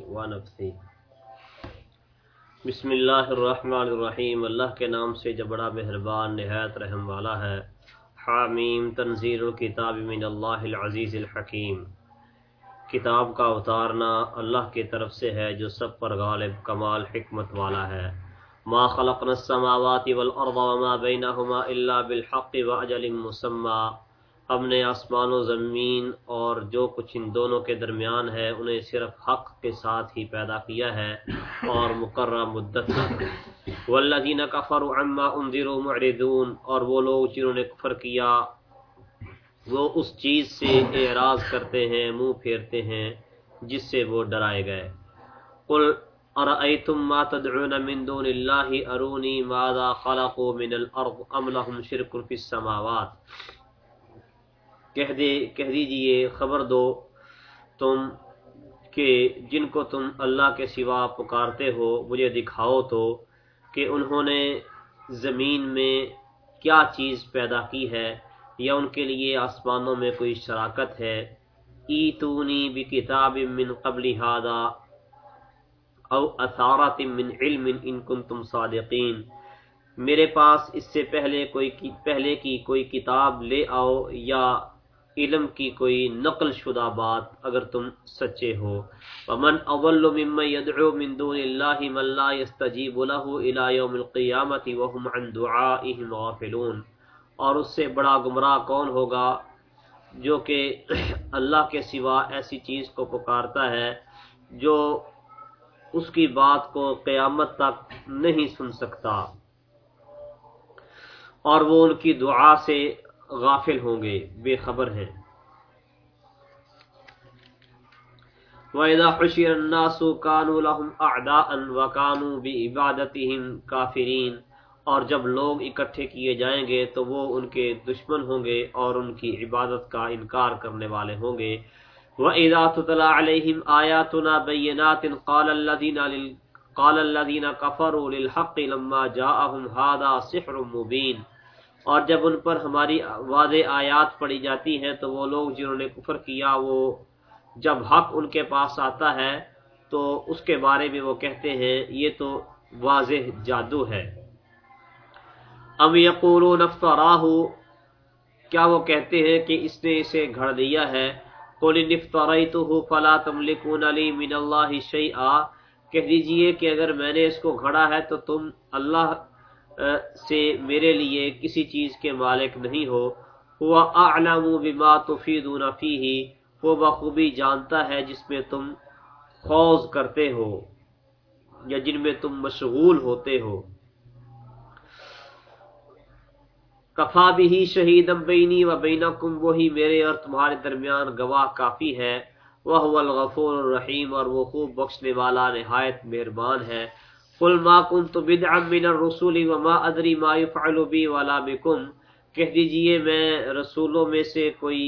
ونفسی۔ بسم اللہ الرحمن الرحیم۔ اللہ کے نام سے جو بڑا مہربان، نہایت رحم والا ہے۔ حامیم، تنزیل الکتاب من اللہ العزیز الحکیم۔ کتاب کا اتارنا اللہ کی طرف سے ہے، جو سب پر غالب، کمال، حکمت والا ہے۔ ما خلقنا السماوات والارض وما بینہما الا بالحق واجل مسمى ہم نے آسمان و زمین اور جو کچھ ان دونوں کے درمیان ہے، انہیں صرف حق کے ساتھ ہی پیدا کیا ہے اور مقررہ مدت والذین کفروا عما انذروا معرضون، اور وہ لوگ جنہوں نے کفر کیا، وہ اس چیز سے اعراض کرتے ہیں، منہ پھیرتے ہیں، جس سے وہ ڈرائے گئے۔ قل ارأيتم ما تدعون من دون الله اروني ماذا خلقوا من الارض ام لهم شرك في السماوات؟ کہہ دے، کہہ دیجیے، خبر دو تم کہ جن کو تم اللہ کے سوا پکارتے ہو، مجھے دکھاؤ تو کہ انہوں نے زمین میں کیا چیز پیدا کی ہے یا ان کے لیے آسمانوں میں کوئی شراکت ہے۔ ای تونی بھی کتاب من قبل ہادا او اثارات من علم ان کن تم صادقین۔ میرے پاس اس سے پہلے کوئی پہلے کی کوئی کتاب لے آؤ یا علم کی کوئی نقل شدہ بات اگر تم سچے ہو۔ ومن اول ممن يدعو من دون الله من لا يستجيب له الى يوم القيامه وهم عن دعائهم غافلون۔ اور اس سے بڑا گمراہ کون ہوگا جو کہ اللہ کے سوا ایسی چیز کو پکارتا ہے جو اس کی بات کو قیامت تک نہیں سن سکتا۔ اور وہ ان کی دعا سے غافل ہوں گے، بے خبر ہیں۔ وَإِذَا حُشِرَ النَّاسُ كَانُوا لَهُمْ أَعْدَاءً وَكَانُوا بِعِبَادَتِهِمْ كَافِرِينَ۔ اور جب لوگ اکٹھے کیے جائیں گے تو وہ ان کے دشمن ہوں گے اور ان کی عبادت کا انکار کرنے والے ہوں گے۔ وَإِذَا تُتْلَى عَلَيْهِمْ آيَاتُنَا بَيِّنَاتٍ قَالَ الَّذِينَ لِلْ، قَالَ الَّذِينَ كَفَرُوا لِلْحَقِّ لَمَّا جَاءَهُمْ هَذَا سِحْرٌ مُبِينٌ۔ اور جب ان پر ہماری واضح آیات پڑھی جاتی ہیں تو وہ لوگ جنہوں نے کفر کیا، وہ جب حق ان کے پاس آتا ہے تو اس کے بارے میں وہ کہتے ہیں، یہ تو واضح جادو ہے۔ ام یقولون افتراہ کیا وہ کہتے ہیں کہ اس نے اسے گھڑ دیا ہے؟ قل نفتریتہ فلا تملکون لی من اللہ شیئا، کہہ دیجیے کہ اگر میں نے اس کو گھڑا ہے تو تم اللہ سے میرے لیے کسی چیز کے مالک نہیں ہو۔ ہوا اعلم بما تفیدون فیہ، وہ بخوبی جانتا ہے جس میں تم خوض کرتے ہو یا جن میں تم مشغول ہوتے ہو۔ کفا بھی شہیدم بینی و بینکم، وہی میرے اور تمہارے درمیان گواہ کافی ہے۔ وہ الغفور الرحیم اور وہ خوب بخشنے والا، نہایت مہربان ہے۔ قل ما كنت بدعا من الرسول وما ادري ما يفعل بي ولا بكم کہہ دیجیے، میں رسولوں میں سے کوئی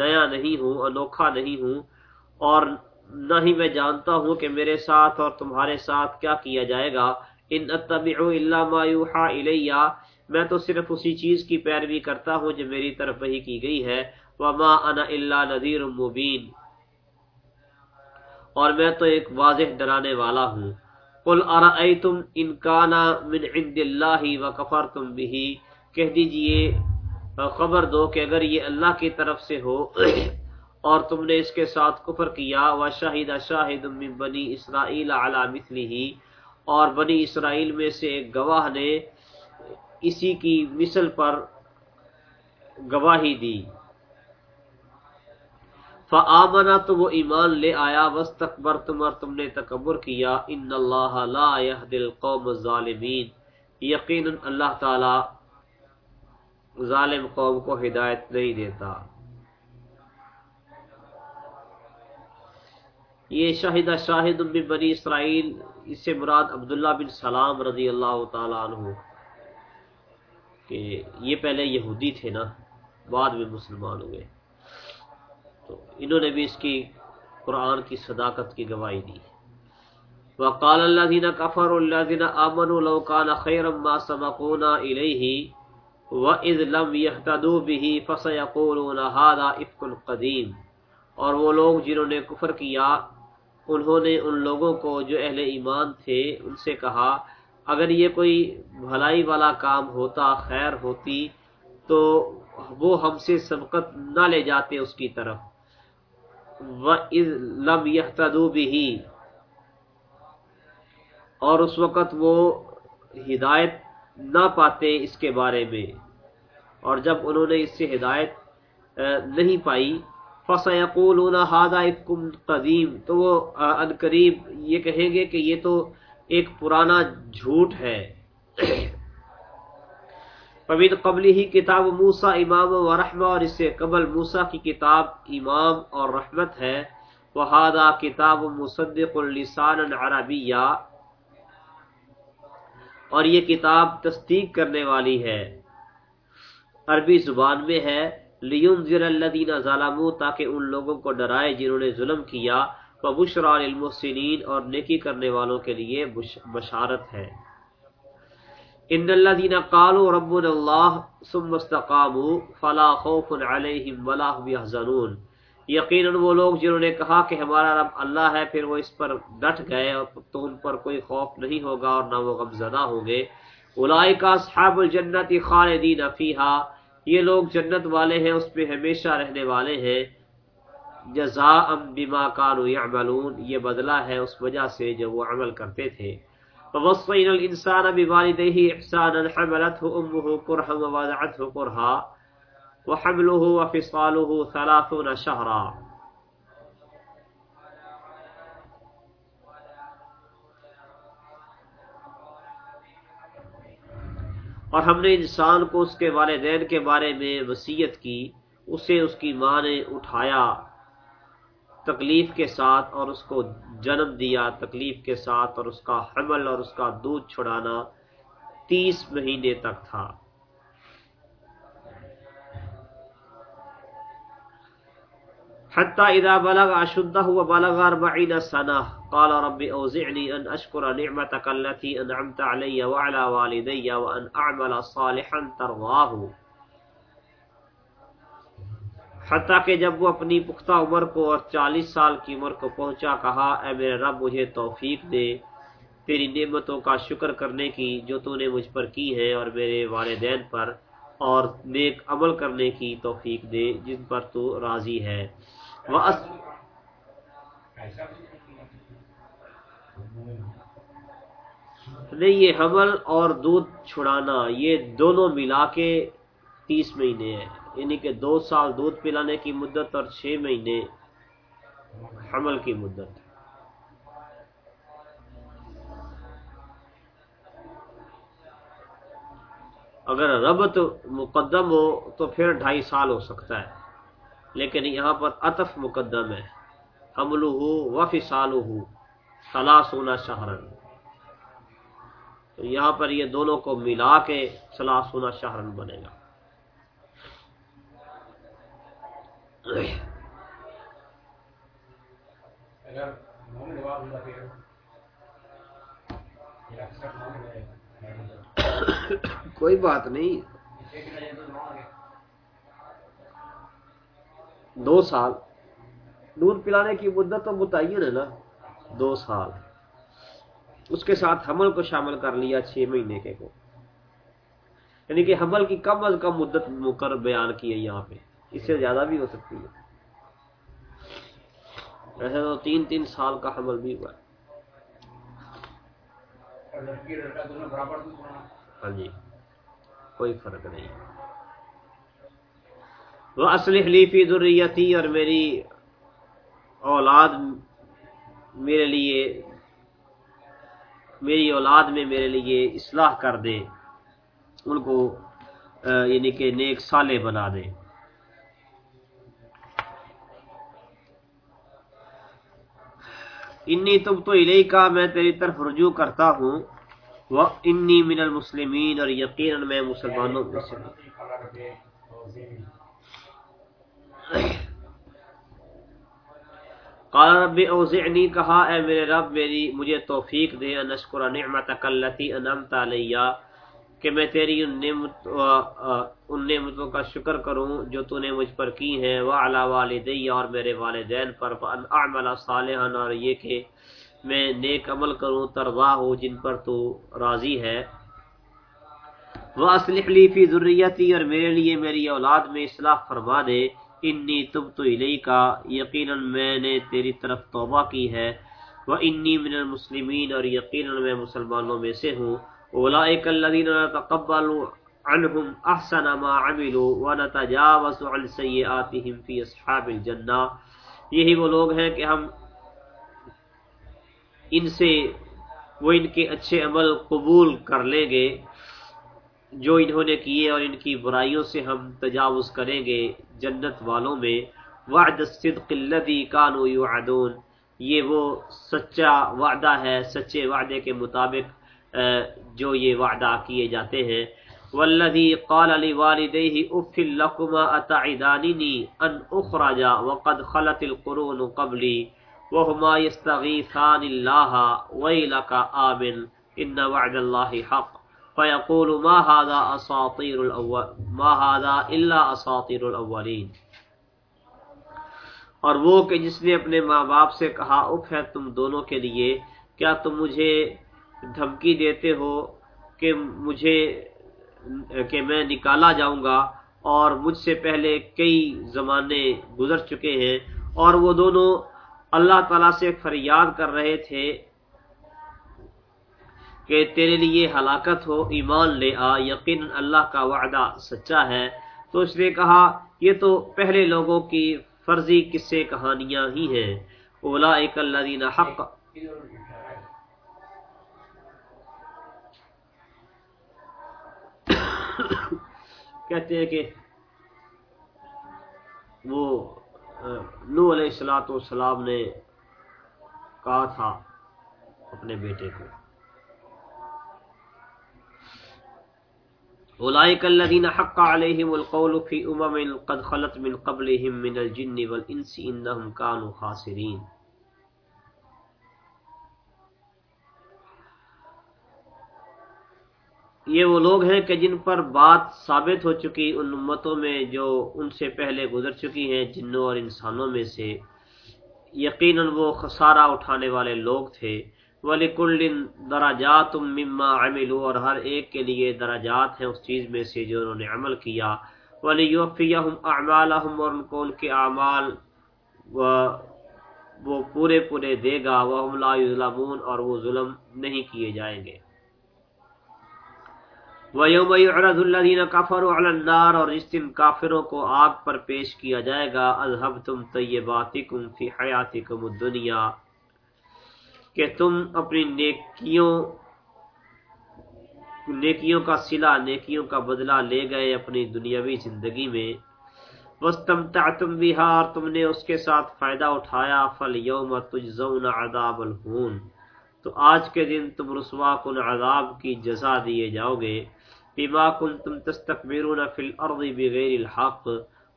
نیا نہیں ہوں، انوکھا نہیں ہوں، اور نہ ہی میں جانتا ہوں کہ میرے ساتھ اور تمہارے ساتھ کیا کیا جائے گا۔ ان اتبع الا ما يوحى الي میں تو صرف اسی چیز کی پیروی کرتا ہوں جو میری طرف وحی کی گئی ہے۔ وما انا الا نذير مبين اور میں تو ایک واضح ڈرانے والا ہوں۔ قل ارائیتم ان کانا من عند اللہ وکفرتم به کہہ دیجیے خبر دو کہ اگر یہ اللہ کی طرف سے ہو اور تم نے اس کے ساتھ کفر کیا وشاہد شاہد من بنی اسرائیل علی مثلہ۔ اور بنی اسرائیل میں سے ایک گواہ نے اسی کی مثل پر گواہی دی۔ فآمنا تو وہ ایمان لے آیا وستکبر تم اور تم نے تکبر کیا، ان اللہ لا يهدي القوم الظالمین۔ یقینا اللہ تعالی ظالم قوم کو ہدایت نہیں دیتا۔ یہ شاہدہ شاہد بن بنی اسرائیل، اس سے مراد عبداللہ بن سلام رضی اللہ تعالی عنہ۔ کہ یہ پہلے یہودی تھے نا، بعد میں مسلمان ہوئے۔ تو انہوں نے بھی اس کی قرآن کی صداقت کی گواہی دی۔ وقال الذين كفروا الذين امنوا لو كان خيرا ما سبقونا اليه واذ لم يهتدوا به فسيقولون هذا افك قديم۔ اور وہ لوگ جنہوں نے کفر کیا، انہوں نے ان لوگوں کو جو اہل ایمان تھے، ان سے کہا، اگر یہ کوئی بھلائی والا کام ہوتا، خیر ہوتی، تو وہ ہم سے سبقت نہ لے جاتے اس کی طرف۔ لم يهتدوا بھی اور اس وقت وہ ہدایت نہ پاتے اس کے بارے میں۔ اور جب انہوں نے اس سے ہدایت نہیں پائی، فَسَيَقُولُونَ هَذَا اِفْكُمْ قدیم تو وہ قریب یہ کہیں گے کہ یہ تو ایک پرانا جھوٹ ہے۔ پوید قبلی ہی کتاب موسا امام و رحمہ، اور اس سے قبل موسا کی کتاب امام اور رحمت ہے وہادا کتاب مصدق السان عربیہ، اور یہ کتاب تصدیق کرنے والی ہے۔ عربی زبان میں ہے لیون ضر اللہ ظالم تاکہ ان لوگوں کو ڈرائے جنہوں نے ظلم کیا وہ بشرا المحسنین اور نیکی کرنے والوں کے لیے بشارت ہے۔ ان اللہ دینا کالو رب اللہ ثم استقاموا فلا خوف علیہم ولا هم يحزنون۔ یقیناً وہ لوگ جنہوں نے کہا کہ ہمارا رب اللہ ہے، پھر وہ اس پر ڈٹ گئے اور تو ان پر کوئی خوف نہیں ہوگا اور نہ وہ غم زدہ ہوں گے۔ اولئک اصحاب الجنت خالدین فیہا۔ یہ لوگ جنت والے ہیں، اس پہ ہمیشہ رہنے والے ہیں۔ جزاء بما كانوا يعملون یہ بدلہ ہے اس وجہ سے جو وہ عمل کرتے تھے۔ فوصينا الانسان بوالديه احسانا حملته امه كرها ووضعته كرها، وحمله وفصاله ثلاثون شهرا. اور ہم نے انسان کو اس کے والدین کے بارے میں وصیت کی، اسے اس کی ماں نے اٹھایا۔ تکلیف کے ساتھ اور اس کو جنم دیا، تکلیف کے ساتھ اور اس کا حمل اور اس کا دودھ چھڑانا تیس مہینے تک تھا۔ حتى اذا بلغ اشده وبلغ 40 سنه قال ربي اوزعني ان اشكر نعمتك التي انعمت علي وعلى والدي وان اعمل صالحا ترضاه حتیٰ کہ جب وہ اپنی پختہ عمر کو اور چالیس سال کی عمر کو پہنچا، کہا، اے میرے رب، مجھے توفیق دے، تیری نعمتوں کا شکر کرنے کی جو تو نے مجھ پر کی ہے اور میرے والدین پر اور نیک عمل کرنے کی توفیق دے، جن پر تو راضی ہے۔ نہیں، یہ حمل اور دودھ چھڑانا، یہ دونوں ملا کے تیس مہینے ہیں۔ یعنی کہ دو سال دودھ پلانے کی مدت اور چھ مہینے حمل کی مدت۔ اگر ربط مقدم ہو تو پھر ڈھائی سال ہو سکتا ہے۔ لیکن یہاں پر عطف مقدم ہے۔ حمل ہو وفی سال ہو سلاسونا شہرن۔ تو یہاں پر یہ دونوں کو ملا کے سلاسونا شہرن بنے گا۔ کوئی بات نہیں۔ دو سال۔ دودھ پلانے کی مدت تو متعین ہے نا۔ دو سال۔ اس کے ساتھ حمل کو شامل کر لیا چھ مہینے کے کو۔ یعنی کہ حمل کی کم از کم مدت مقرر بیان کی ہے یہاں پہ۔ اس سے زیادہ بھی ہو سکتی ہے۔ ایسے تو تین تین سال کا حمل بھی ہوا ہے۔ ہاں جی کوئی فرق نہیں۔ وہ اصل خلیفی ضروریتی اور میری اولاد میرے لیے، میری اولاد میں میرے لیے اصلاح کر دے۔ ان کو یعنی کہ نیک سالے بنا دے۔ انی تم تو الہی کا میں تیری طرف رجوع کرتا ہوں وہ انی من المسلمین، اور یقیناً میں مسلمانوں میں سے قال رب اوزعنی، کہا، اے میرے رب، میری، مجھے توفیق دے، ان اشکر نعمتک اللتی انعمت علیہ۔ کہ میں تیری ان نعمت ان نعمتوں کا شکر کروں جو تو نے مجھ پر کی ہیں وہ اعلیٰ والدی اور میرے والدین پر اعمال صالحا اور یہ کہ میں نیک عمل کروں تروا ہو جن پر تو راضی ہے۔ وہ اسلح لی فی ضروریتی اور میرے لیے میری اولاد میں اصلاح فرما دے۔ انی تب تو علیہ کا یقیناً میں نے تیری طرف توبہ کی ہے۔ وہ انی من المسلمین اور یقیناً میں مسلمانوں میں سے ہوں۔ اولئک الذین تقبل عنہم احسن ما عملوا ونتجاوز عن سیئاتهم فی اصحاب الجنہ یہی وہ لوگ ہیں کہ ہم ان سے وہ ان کے اچھے عمل قبول کر لیں گے، جو انہوں نے کیے اور ان کی برائیوں سے ہم تجاوز کریں گے جنت والوں میں. وعد الصدق الذي كانوا يوعدون یہ وہ سچا وعدہ ہے، سچے وعدے کے مطابق جو یہ وعدہ کیے جاتے ہیں۔ والذي قال لوالديه اف لكما اتعدانني ان اخرج وقد خلت القرون قبلي وهما يستغيثان الله ويلك آمن ان وعد الله حق۔ فیقول ما هذا اساطیر الاول ما هذا الا اساطیر الاولین اور وہ کہ جس نے اپنے ماں باپ سے کہا، اف ہے تم دونوں کے لیے، کیا تم مجھے دھمکی دیتے ہو کہ مجھے، کہ میں نکالا جاؤں گا اور مجھ سے پہلے کئی زمانے گزر چکے ہیں۔ اور وہ دونوں اللہ تعالیٰ سے فریاد کر رہے تھے کہ تیرے لیے ہلاکت ہو، ایمان لے آ یقین اللہ کا وعدہ سچا ہے۔ تو اس نے کہا، یہ تو پہلے لوگوں کی فرضی قصے کہانیاں ہی ہیں۔ اولا ایک اللہ حق کہتے ہیں کہ وہ نو علیہ السلاۃ والسلام نے کہا تھا اپنے بیٹے کو۔ اولئک الذین حق علیہم القول فی امم قد خلت من قبلهم من الجن والانس انهم كانوا خاسرین۔ یہ وہ لوگ ہیں کہ جن پر بات ثابت ہو چکی ان امتوں میں جو ان سے پہلے گزر چکی ہیں، جنوں اور انسانوں میں سے۔ یقیناً وہ خسارہ اٹھانے والے لوگ تھے۔ ولی کل دراجات مما عملو اور ہر ایک کے لیے دراجات ہیں اس چیز میں سے جو انہوں نے عمل کیا۔ ولی یوفیہم اعمالہم اور ان کو ان کے اعمال وہ پورے پورے دے گا۔ وہم لا یظلمون اور وہ ظلم نہیں کیے جائیں گے۔ وَيَوْمَ يُعْرَضُ الَّذِينَ كَفَرُوا عَلَى النَّارِ اور اس دن کافروں کو آگ پر پیش کیا جائے گا۔ اذهبتم طیباتکم فی حیاتکم الدنیا کہ تم اپنی نیکیوں نیکیوں کا سلا، نیکیوں کا بدلہ لے گئے اپنی دنیاوی زندگی میں۔ وَاسْتَمْتَعْتُمْ بِهَا تم نے اس کے ساتھ فائدہ اٹھایا۔ فَالْيَوْمَ تُجْزَوْنَ عَذَابَ الْهُونَ۔ تو آج کے دن تم رسوا کن عذاب کی جزا دیے جاؤ گے، بما کنتم تستکبرون فی الارض بغیر الحق،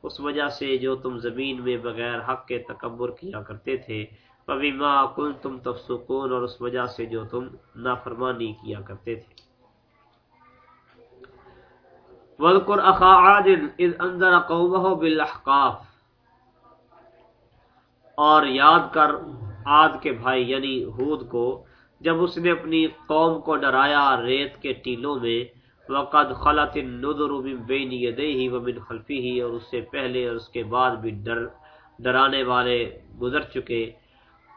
اس وجہ سے جو تم زمین میں بغیر حق کے تکبر کیا کرتے تھے، فبما کنتم تفسقون، اور اس وجہ سے جو تم نافرمانی کیا کرتے تھے۔ وذکر اخا عاد اذ انذر قومه بالاحقاف اور یاد کر عاد کے بھائی یعنی ہود کو جب اس نے اپنی قوم کو ڈرایا ریت کے ٹیلوں میں، وقد خلت النذر من بین یدیہ ومن خلفہ اور اس سے پہلے اور اس کے بعد بھی ڈر، ڈرانے والے گزر چکے۔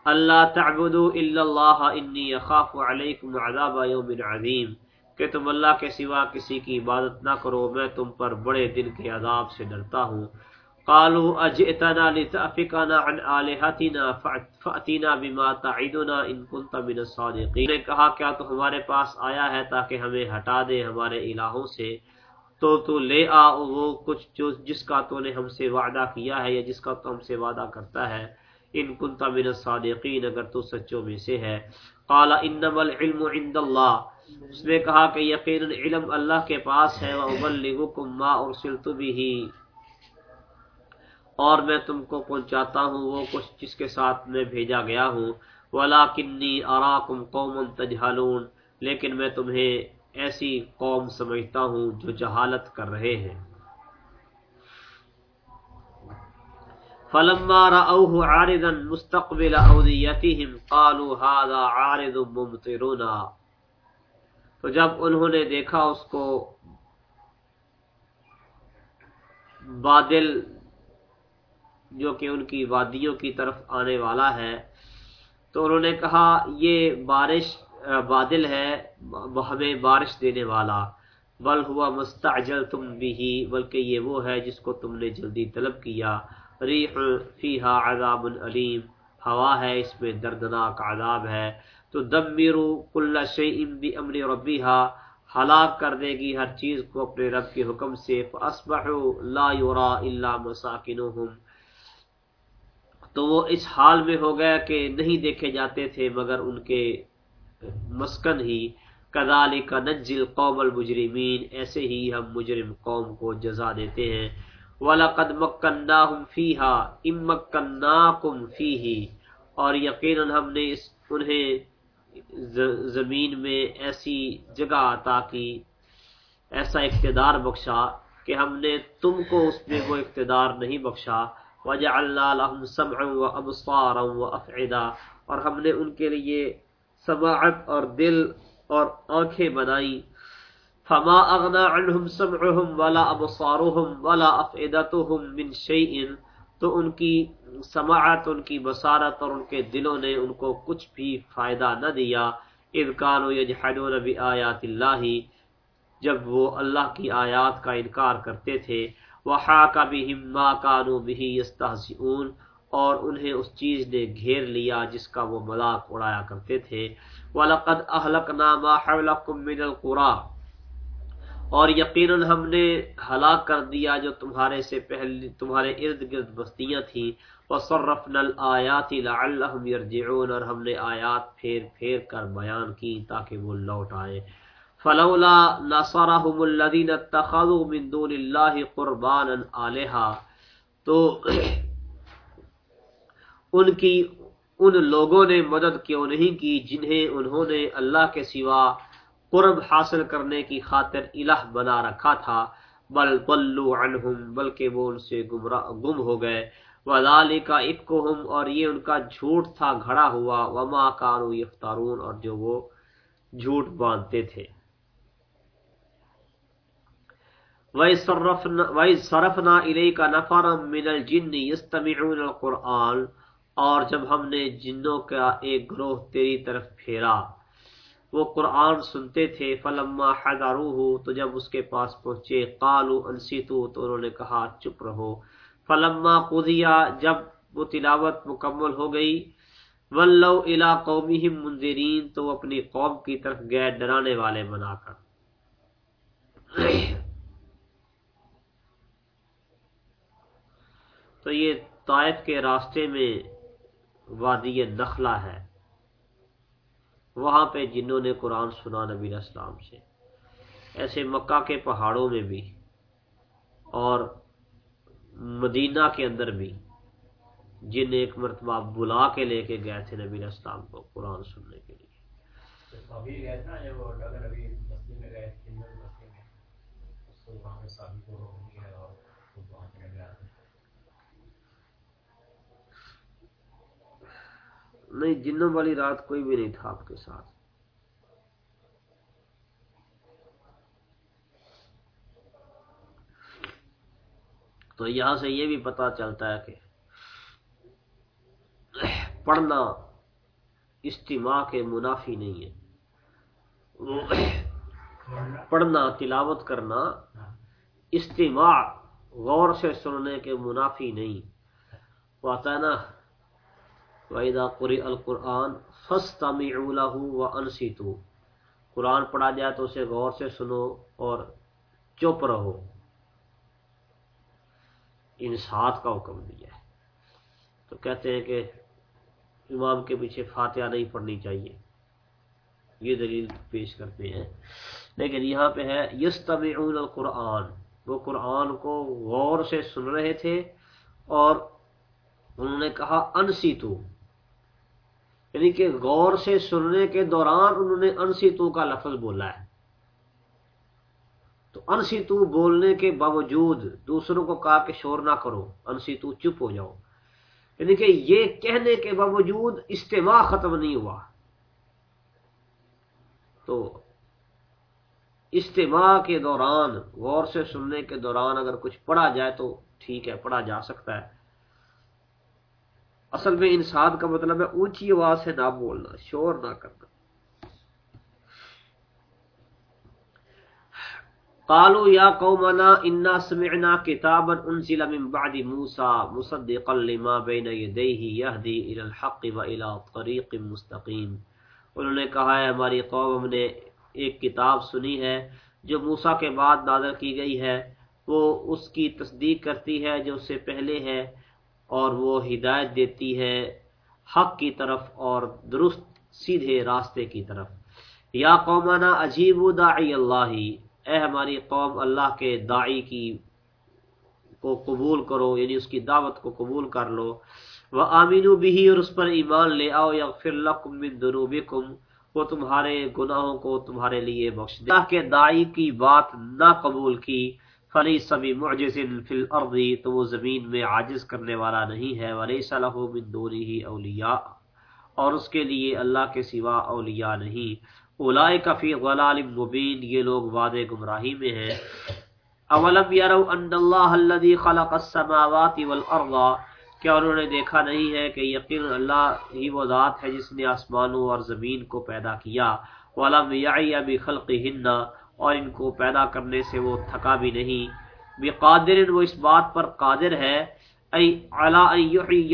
اللہ تعبدو الا اللہ انی اخاف علیکم عذاب یوم عظیم کہ تم اللہ کے سوا کسی کی عبادت نہ کرو، میں تم پر بڑے دن کے عذاب سے ڈرتا ہوں۔ قالوا اجئتنا لتأفکنا عن آلہتنا فأتنا بما تعیدنا ان کنت من الصادقین نے کہا، کیا تو ہمارے پاس آیا ہے تاکہ ہمیں ہٹا دے ہمارے الہوں سے؟ تو تو لے آ وہ کچھ جو، جس کا تو نے ہم سے وعدہ کیا ہے یا جس کا تو ہم سے وعدہ کرتا ہے ان کنتا من الصادقین، اگر تو سچوں میں سے ہے۔ قال انما العلم عند اللہ۔ اس نے کہا کہ یقینا علم اللہ کے پاس ہے وابلغکم ما ارسلت به۔ اور میں تم کو پہنچاتا ہوں، وہ کچھ جس کے ساتھ میں بھیجا گیا ہوں۔ ولکنی اراکم قوم تجهلون۔ لیکن میں تمہیں ایسی قوم سمجھتا ہوں جو جہالت کر رہے ہیں۔ فلما رأوه عارضا مستقبل اودیتهم قالوا هذا عارض ممطرنا تو جب انہوں نے دیکھا اس کو بادل جو کہ ان کی وادیوں کی طرف آنے والا ہے۔ تو انہوں نے کہا، یہ بارش، بادل ہے ہمیں بارش دینے والا۔ بل ہوا مستعجل تم بھی بلکہ یہ وہ ہے جس کو تم نے جلدی طلب کیا۔ ریح فیہا عذاب علیم، ہوا ہے اس میں دردناک عذاب ہے۔ تو دمرو کل شیء بامر ربیہا، ہلاک کر دے گی ہر چیز کو اپنے رب کے حکم سے۔ فاصبحوا لا يرى الا مساکنهم تو وہ اس حال میں ہو گیا کہ نہیں دیکھے جاتے تھے مگر ان کے مسکن ہی کدال کا نجل قوم المجرمین، ایسے ہی ہم مجرم قوم کو جزا دیتے ہیں۔ وَلَقَدْ مَكَّنَّاهُمْ فِيهَا اِمْ مَكَّنَّاكُمْ فِيهِ۔ اور یقیناً ہم نے اس، انہیں زمین میں ایسی جگہ عطا کی، ایسا اقتدار بخشا کہ ہم نے تم کو اس میں وہ اقتدار نہیں بخشا۔ وجعلنا لهم سمعا وابصارا وافعدا اور ہم نے ان کے لیے سماعت اور دل اور آنکھیں بنائی۔ فما اغنا عنهم سمعهم ولا ابصارهم ولا افئدتهم من شيء، تو ان کی سماعت، ان کی بصارت اور ان کے دلوں نے ان کو کچھ بھی فائدہ نہ دیا۔ اذ كانوا يجحدون بآيات الله، جب وہ اللہ کی آیات کا انکار کرتے تھے۔ وحاک بہم ما کانوا به یستهزئون اور انہیں اس چیز نے گھیر لیا جس کا وہ مذاق اڑایا کرتے تھے۔ وَلَقَدْ أَهْلَكْنَا مَا حَوْلَكُمْ مِنَ الْقُرَى۔ اور یقیناً ہم نے ہلاک کر دیا جو تمہارے سے پہلے تمہارے ارد گرد بستیاں تھیں۔ وَصَرَّفْنَا الْآيَاتِ لَعَلَّهُمْ يَرْجِعُونَ اور ہم نے آیات پھیر پھیر کر بیان کی تاکہ وہ لوٹ آئے۔ فلولا نصرهم الذين اتخذوا من دون الله قربانا الها تو ان کی، ان لوگوں نے مدد کیوں نہیں کی جنہیں انہوں نے اللہ کے سوا قرب حاصل کرنے کی خاطر الہ بنا رکھا تھا، بل ضلوا عنهم، بلکہ وہ ان سے گم ہو گئے۔ وذالک افکہم اور یہ ان کا جھوٹ تھا، گھڑا ہوا۔ وما كانوا یفترون اور جو وہ جھوٹ باندھتے تھے۔ صرفنا علیہ کا نفر من الجن یستمعون القرآن اور جب ہم نے جنوں کا ایک گروہ تیری طرف پھیرا، وہ قرآن سنتے تھے، فلما حضروہ تو جب اس کے پاس پہنچے قالو انسیتو تو انہوں نے کہا، چپ رہو۔ فلما قضیا جب وہ تلاوت مکمل ہو گئی ولو الى قومہم منذرین تو وہ اپنی قوم کی طرف گئے، ڈرانے والے بنا کر۔ تو یہ طائف کے راستے میں وادی نخلا ہے۔ وہاں پہ جنہوں نے قرآن سنا نبی اسلام سے۔ ایسے مکہ کے پہاڑوں میں بھی اور مدینہ کے اندر بھی جن ایک مرتبہ بلا کے لے کے گئے تھے نبی اسلام کو قرآن سننے کے لیے۔ نہیں، جنوں والی رات کوئی بھی نہیں تھا آپ کے ساتھ۔ تو یہاں سے یہ بھی پتا چلتا ہے کہ پڑھنا اجتماع کے منافی نہیں ہے۔ پڑھنا، تلاوت کرنا اجتماع، غور سے سننے کے منافی نہیں۔ وہ ہے نا وَإِذَا قُرِئَ الْقُرْآنِ فَاسْتَمِعُوا لَهُ وَأَنْسِتُوا قرآن پڑھا جائے تو اسے غور سے سنو اور چپ رہو۔ انسات کا حکم دیا ہے۔ تو کہتے ہیں کہ امام کے پیچھے فاتحہ نہیں پڑھنی چاہیے۔ یہ دلیل پیش کرتے ہیں۔ لیکن یہاں پہ ہے، یستمعون القرآن۔ وہ قرآن کو غور سے سن رہے تھے اور انہوں نے کہا انسیتو یعنی کہ غور سے سننے کے دوران انہوں نے انسی تو کا لفظ بولا ہے۔ انسی تو بولنے کے باوجود دوسروں کو کہا کہ شور نہ کرو انسی تو چپ ہو جاؤ۔ یعنی کہ یہ کہنے کے باوجود اجتماع ختم نہیں ہوا۔ تو اجتماع کے دوران، غور سے سننے کے دوران اگر کچھ پڑھا جائے تو ٹھیک ہے، پڑھا جا سکتا ہے۔ اصل میں انسان کا مطلب ہے اونچی آواز سے نہ بولنا، شور نہ کرنا۔ قالوا یا قومنا انا سمعنا کتابا انزل من بعد موسى مصدقا لما بين يديه يهدي الى الحق والى طريق مستقيم۔ انہوں نے کہا ہے ہماری قوم، ہم نے ایک کتاب سنی ہے جو موسیٰ کے بعد نازل کی گئی ہے۔ وہ اس کی تصدیق کرتی ہے جو اس سے پہلے ہے۔ اور وہ ہدایت دیتی ہے حق کی طرف اور درست سیدھے راستے کی طرف۔ یا قومنا عجیب داعی اللہ۔ اے ہماری قوم، اللہ کے داعی کی کو قبول کرو یعنی اس کی دعوت کو قبول کر لو۔ وہ آمین بھی اور اس پر ایمان لے آؤ۔ یا پھر دنوبکم وہ تمہارے گناہوں کو تمہارے لیے بخش دے۔ اللہ کے داعی کی بات نہ قبول کی۔ فلی سبھی معجز فی الارض تو وہ زمین میں عاجز کرنے والا نہیں ہے ولیس له من دونه اولیاء اور اس کے لیے اللہ کے سوا اولیاء نہیں۔ اولائے کفی غلال مبین، یہ لوگ وعدے گمراہی میں ہیں۔ اولم یرو ان اللہ الذي خلق السماوات والارض؟ کیا انہوں نے دیکھا نہیں ہے کہ یقین اللہ ہی وہ ذات ہے جس نے آسمانوں اور زمین کو پیدا کیا؟ ولم یعی بخلقهن اور ان کو پیدا کرنے سے وہ تھکا بھی نہیں۔ بقادر وہ اس بات پر قادر ہے، ای علا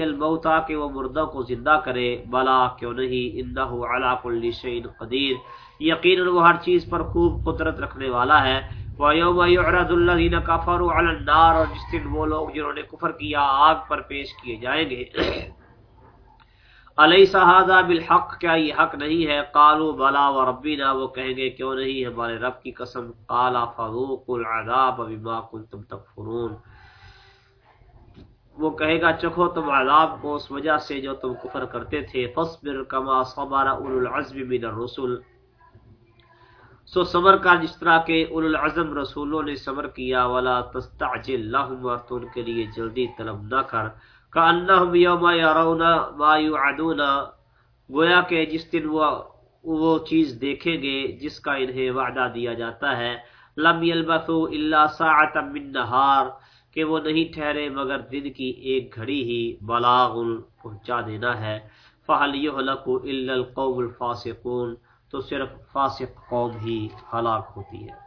الموتا کہ وہ مردہ کو زندہ کرے۔ بلا، کیوں نہیں؟ انہو علا کل شین قدیر۔ یقینا وہ ہر چیز پر خوب قدرت رکھنے والا ہے۔ وَيَوْمَ يُعْرَضُ الَّذِينَ كَفَرُوا عَلَى النَّارِ، اور جس دن وہ لوگ جنہوں نے کفر کیا، آگ پر پیش کیے جائیں گے۔ علیہ هذا بالحق؟ کیا یہ حق نہیں ہے؟ قالوا بلا و وربنا، وہ کہیں گے کیوں نہیں؟ ہمارے رب کی قسم، قال فذوقوا العذاب بما كنتم تکفرون۔ وہ کہے گا، چکھو تم عذاب کو اس وجہ سے جو تم کفر کرتے تھے۔ فصبر کما صبر اولو العزم من الرسل۔ سو صبر کا جس طرح کے اولو العزم رسولوں نے صبر کیا۔ ولا تستعجل لهم اور تو ان کے لیے جلدی طلب نہ کر۔ کانہم یوم یرون ما یعدون گویا کہ جس دن وہ وہ چیز دیکھیں گے جس کا انہیں وعدہ دیا جاتا ہے، لم یلبثوا الا ساعه من نهار کہ وہ نہیں ٹھہرے مگر دن کی ایک گھڑی ہی بلاغ پہنچا دینا ہے۔ فہل یہلک الا القوم الفاسقون، تو صرف فاسق قوم ہی ہلاک ہوتی ہے۔